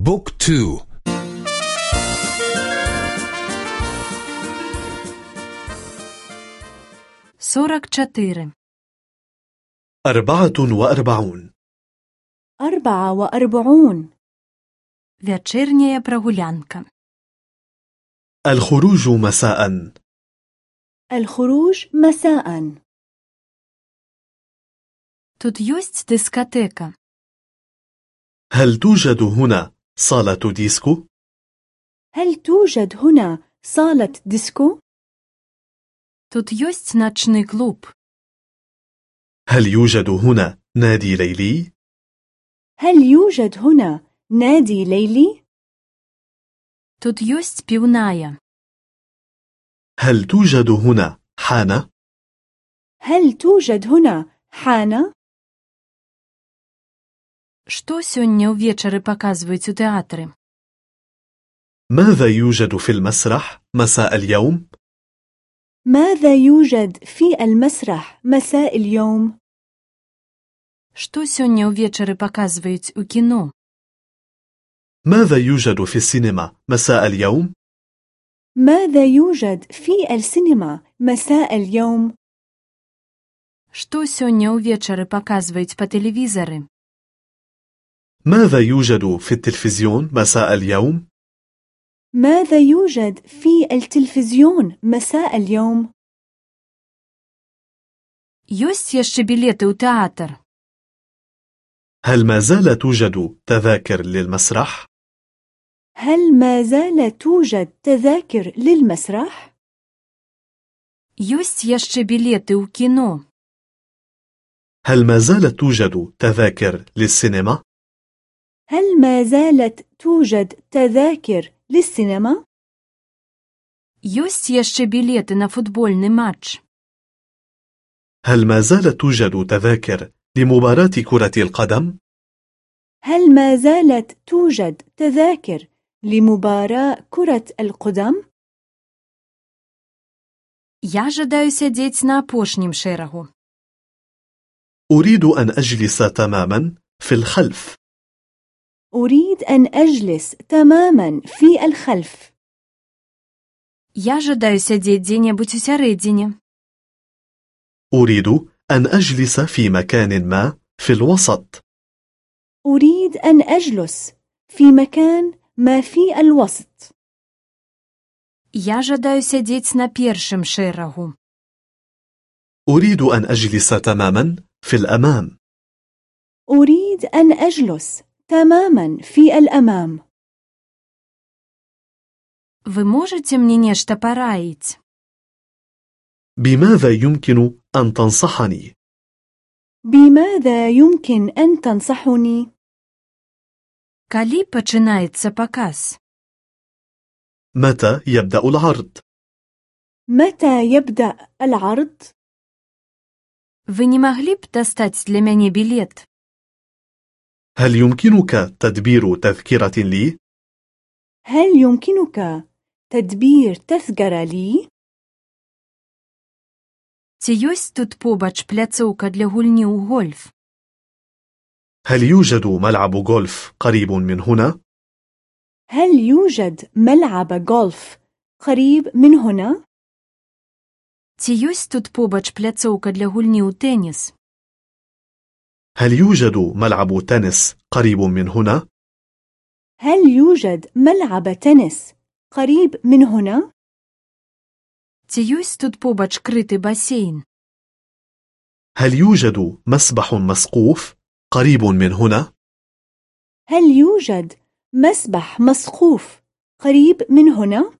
بوك تو سورك چتير أربعة وأربعون أربعة وأربعون Вечерняя прогулянка. الخروج مساء الخروج مساء Тут есть дискотека. هل توجد هنا صالة ديسكو؟ هل توجد هنا صالة ديسكو؟ Тут есть ночный клуб. هل يوجد هنا نادي ليلي؟ هل يوجد هنا نادي ليلي؟ Тут есть пивная. هل توجد هنا حانة؟ هل توجد هنا حانة؟ Што сёння ўвечары паказваюць у тэатры? ماذا يوجد في المسرح مساء اليوم؟ ماذا يوجد في المسرح مساء اليوم؟ Што сёння ўвечары паказваюць у кіно? ماذا يوجد في السينما مساء اليوم؟ ماذا يوجد في السينما مساء اليوم؟ Што сёння ўвечары паказваюць па тэлевізары? ماذا يوجد في التلفزيون مساء اليوم؟ ماذا يوجد في التلفزيون مساء اليوم؟ Ёсць яшчэ білеты ў тэатр. هل ما زال توجد تذاكر للمسرح؟ هل ما زال توجد تذاكر للمسرح؟ Ёсць яшчэ білеты ў кіно. هل ما زالت توجد تذاكر للسينما؟ هل ما زالت توجد تذاكر للسينما؟ Ёсць яшчэ білеты на футбольны матч. هل ما زالت توجد تذاكر لمباراة كرة القدم؟ هل ما زالت توجد تذاكر لمباراة كرة القدم؟ Я жадаю сядзець на апошнім шэрагу. أريد أن أجلس تماما في الخلف أريد أن أجلس تماما في الخلف Я жадаю сядзець дзе-небудзь у сярэдзіне. أريد أن أجلس في مكان ما في الوسط أريد أن أجلس في مكان ما في الوسط Я жадаю сядзець на першым шэрагу. أريد أن أجلس تماما في الأمام أريد أن أجلس تماما في الأمام Вы можаце мне нешта параіць? بماذا يمكن أن تنصحني؟ بماذا يمكن أن تنصحني؟ Калі пачынаецца паказ? متى يبدأ العرض؟ متى يبدأ العرض؟ Вы не маглі б дастаць для мяне білет? هل يمكنك تدبير تذكرة لي؟ هل يمكنك تدبير تذكرة لي؟ Ці ёсць тут побач пляцоўка для гульні ў гольф? هل يوجد ملعب غولف قريب من هنا؟ هل يوجد ملعب غولف قريب من هنا؟ Ці ёсць тут побач пляцоўка для гульні ў тэніс? هل يوجد ملعب تنس قريب من هنا؟ هل يوجد ملعب تنس قريب من هنا؟ Ці ёсць тут побач крыты басейн? هل يوجد مسبح مسقوف قريب من هنا؟ هل يوجد مسبح مسقوف قريب من هنا؟